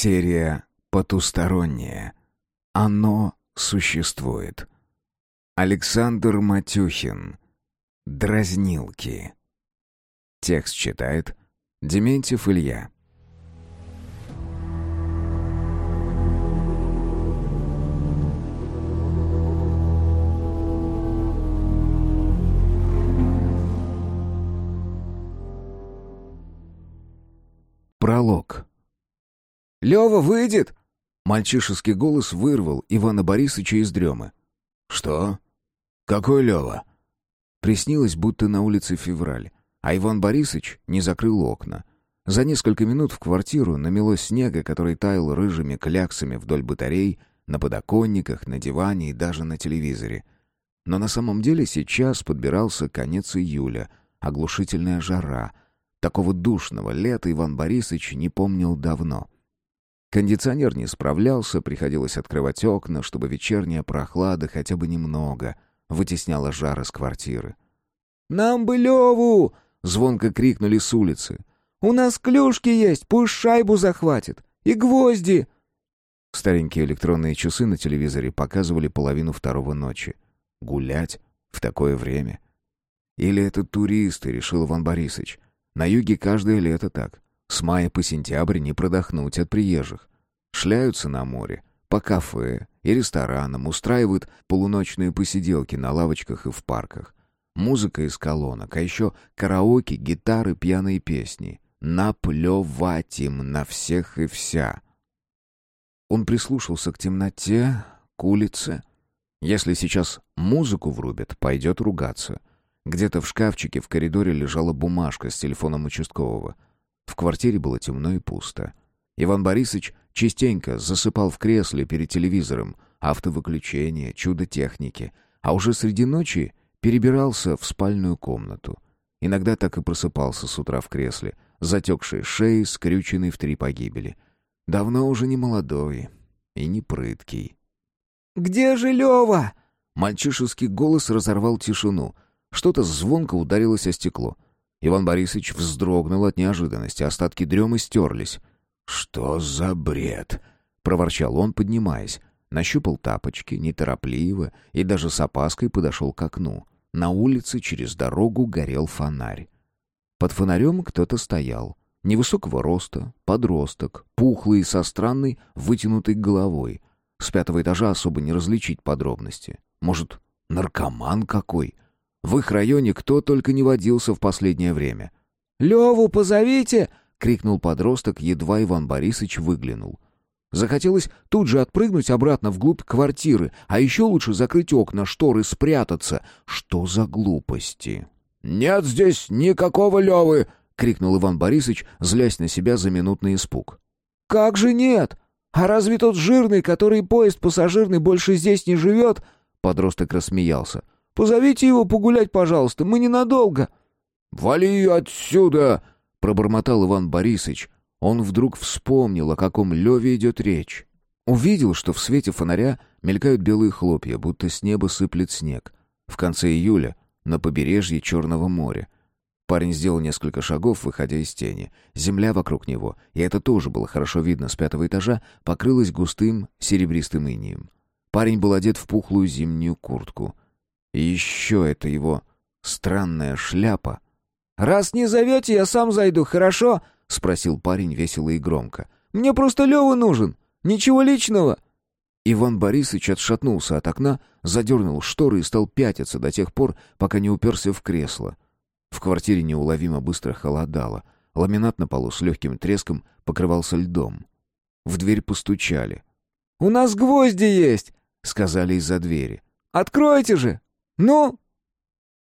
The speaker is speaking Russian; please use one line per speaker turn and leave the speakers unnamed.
Серия «Потустороннее». Оно существует. Александр Матюхин. Дразнилки. Текст читает Дементьев Илья. Пролог.
«Лёва выйдет!»
Мальчишеский голос вырвал Ивана Борисовича из дремы.
«Что? Какой Лёва?»
Приснилось, будто на улице февраль, а Иван Борисович не закрыл окна. За несколько минут в квартиру намело снега, который таял рыжими кляксами вдоль батарей, на подоконниках, на диване и даже на телевизоре. Но на самом деле сейчас подбирался конец июля, оглушительная жара. Такого душного лета Иван Борисович не помнил давно — Кондиционер не справлялся, приходилось открывать окна, чтобы вечерняя прохлада хотя бы немного вытесняла жар из квартиры.
«Нам бы Леву!»
— звонко крикнули с улицы.
«У нас клюшки есть, пусть шайбу захватит! И гвозди!»
Старенькие электронные часы на телевизоре показывали половину второго ночи. Гулять в такое время? Или это туристы, решил Иван Борисович. На юге каждое лето так. С мая по сентябрь не продохнуть от приезжих. Шляются на море, по кафе и ресторанам, устраивают полуночные посиделки на лавочках и в парках. Музыка из колонок, а еще караоке, гитары, пьяные песни. Наплевать им на всех и вся. Он прислушался к темноте, к улице. Если сейчас музыку врубят, пойдет ругаться. Где-то в шкафчике в коридоре лежала бумажка с телефоном участкового — в квартире было темно и пусто. Иван Борисович частенько засыпал в кресле перед телевизором, автовыключение, чудо техники, а уже среди ночи перебирался в спальную комнату. Иногда так и просыпался с утра в кресле, затекшей шеей, скрюченной в три погибели. Давно уже не молодой и не прыткий.
«Где же Лева?»
Мальчишеский голос разорвал тишину. Что-то звонко ударилось о стекло — Иван Борисович вздрогнул от неожиданности, остатки дремы стерлись. «Что за бред?» — проворчал он, поднимаясь. Нащупал тапочки, неторопливо, и даже с опаской подошел к окну. На улице через дорогу горел фонарь. Под фонарем кто-то стоял. Невысокого роста, подросток, пухлый, со странной, вытянутой головой. С пятого этажа особо не различить подробности. Может, наркоман какой? — в их районе кто только не водился в последнее время.
«Леву позовите!»
— крикнул подросток, едва Иван Борисович выглянул. Захотелось тут же отпрыгнуть обратно вглубь квартиры, а еще лучше закрыть окна, шторы, спрятаться. Что за глупости?
«Нет здесь никакого Левы!» — крикнул
Иван Борисович, злясь на себя за минутный испуг.
«Как же нет? А разве тот жирный, который поезд пассажирный больше здесь не живет?»
Подросток рассмеялся.
Позовите его погулять, пожалуйста, мы ненадолго».
«Вали отсюда!» — пробормотал Иван Борисович. Он вдруг вспомнил, о каком Леве идет речь. Увидел, что в свете фонаря мелькают белые хлопья, будто с неба сыплет снег. В конце июля на побережье Черного моря. Парень сделал несколько шагов, выходя из тени. Земля вокруг него, и это тоже было хорошо видно с пятого этажа, покрылась густым серебристым инием. Парень был одет в пухлую зимнюю куртку — и еще это его странная шляпа.
«Раз не зовете, я сам зайду, хорошо?» — спросил парень весело и громко. «Мне просто Лева нужен. Ничего личного».
Иван Борисович отшатнулся от окна, задернул шторы и стал пятиться до тех пор, пока не уперся в кресло. В квартире неуловимо быстро холодало. Ламинат на полу с легким треском покрывался льдом. В дверь постучали.
«У нас гвозди есть!»
— сказали из-за двери.
«Откройте же!» «Ну,